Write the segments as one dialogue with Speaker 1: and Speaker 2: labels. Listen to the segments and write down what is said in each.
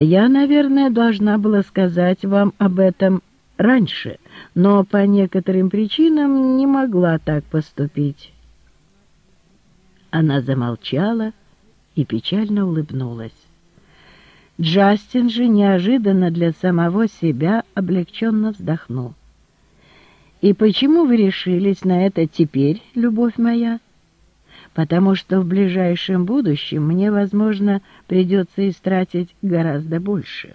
Speaker 1: Я, наверное, должна была сказать вам об этом раньше, но по некоторым причинам не могла так поступить. Она замолчала и печально улыбнулась. Джастин же неожиданно для самого себя облегченно вздохнул. «И почему вы решились на это теперь, любовь моя?» Потому что в ближайшем будущем мне, возможно, придется истратить гораздо больше.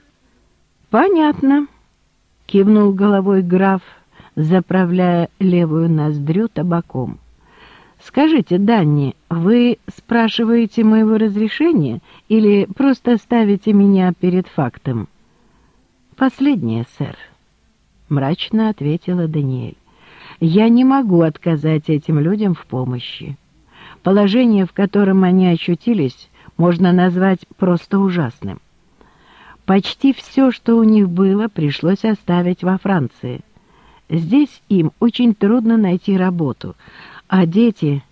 Speaker 1: «Понятно», — кивнул головой граф, заправляя левую ноздрю табаком. «Скажите, Данни, вы спрашиваете моего разрешения или просто ставите меня перед фактом?» «Последнее, сэр», — мрачно ответила Даниэль. «Я не могу отказать этим людям в помощи. Положение, в котором они очутились, можно назвать просто ужасным. Почти все, что у них было, пришлось оставить во Франции. Здесь им очень трудно найти работу, а дети,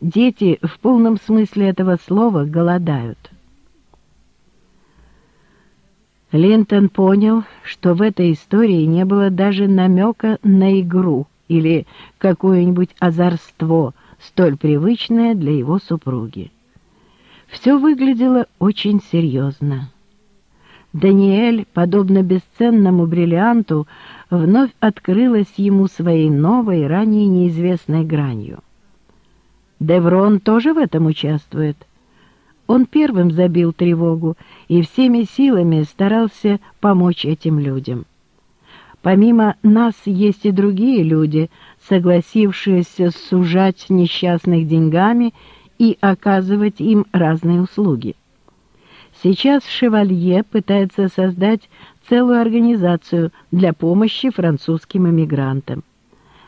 Speaker 1: дети в полном смысле этого слова голодают. Линтон понял, что в этой истории не было даже намека на игру или какое-нибудь озорство – столь привычное для его супруги. Все выглядело очень серьезно. Даниэль, подобно бесценному бриллианту, вновь открылась ему своей новой, ранее неизвестной гранью. Деврон тоже в этом участвует. Он первым забил тревогу и всеми силами старался помочь этим людям. Помимо нас есть и другие люди, согласившиеся сужать несчастных деньгами и оказывать им разные услуги. Сейчас Шевалье пытается создать целую организацию для помощи французским эмигрантам.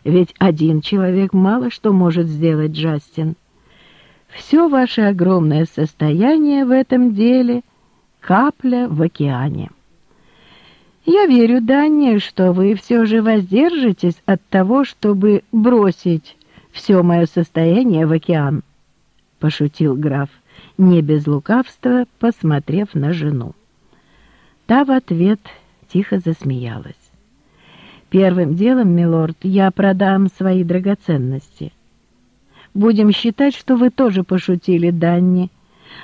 Speaker 1: Ведь один человек мало что может сделать, Джастин. Все ваше огромное состояние в этом деле — капля в океане. Я верю, Даня, что вы все же воздержитесь от того, чтобы бросить все мое состояние в океан, — пошутил граф, не без лукавства, посмотрев на жену. Та в ответ тихо засмеялась. «Первым делом, милорд, я продам свои драгоценности. Будем считать, что вы тоже пошутили, Данни,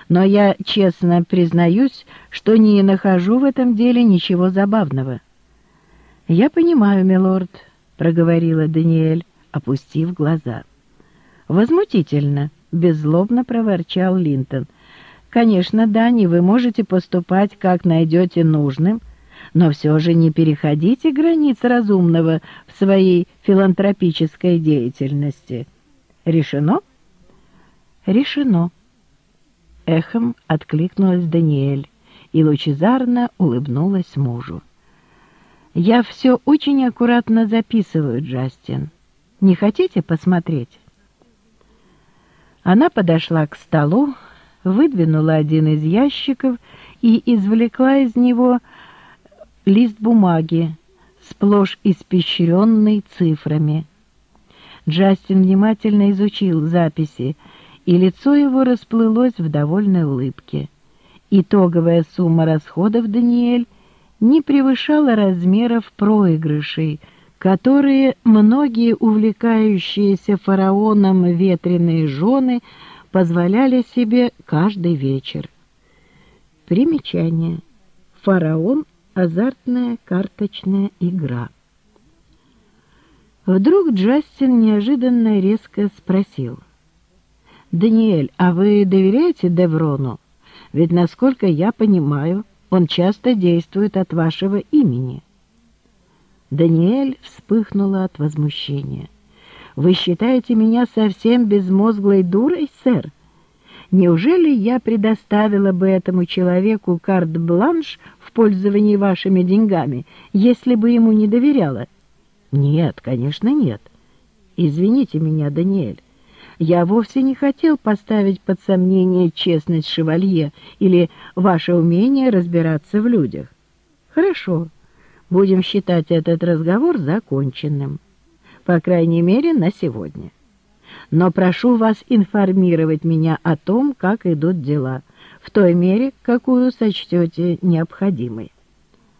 Speaker 1: но я честно признаюсь, что не нахожу в этом деле ничего забавного. «Я понимаю, милорд», — проговорила Даниэль, опустив глаза. «Возмутительно», — беззлобно проворчал Линтон. «Конечно, Дани, вы можете поступать, как найдете нужным, но все же не переходите границ разумного в своей филантропической деятельности. Решено?» «Решено», Эхом откликнулась Даниэль и лучезарно улыбнулась мужу. «Я все очень аккуратно записываю, Джастин. Не хотите посмотреть?» Она подошла к столу, выдвинула один из ящиков и извлекла из него лист бумаги, сплошь испещренный цифрами. Джастин внимательно изучил записи, и лицо его расплылось в довольной улыбке. Итоговая сумма расходов Даниэль не превышала размеров проигрышей, которые многие увлекающиеся фараоном ветреные жены позволяли себе каждый вечер. Примечание. Фараон — азартная карточная игра. Вдруг Джастин неожиданно резко спросил — «Даниэль, а вы доверяете Деврону? Ведь, насколько я понимаю, он часто действует от вашего имени». Даниэль вспыхнула от возмущения. «Вы считаете меня совсем безмозглой дурой, сэр? Неужели я предоставила бы этому человеку карт-бланш в пользовании вашими деньгами, если бы ему не доверяла?» «Нет, конечно, нет. Извините меня, Даниэль. Я вовсе не хотел поставить под сомнение честность шевалье или ваше умение разбираться в людях. Хорошо, будем считать этот разговор законченным. По крайней мере, на сегодня. Но прошу вас информировать меня о том, как идут дела, в той мере, какую сочтете необходимой.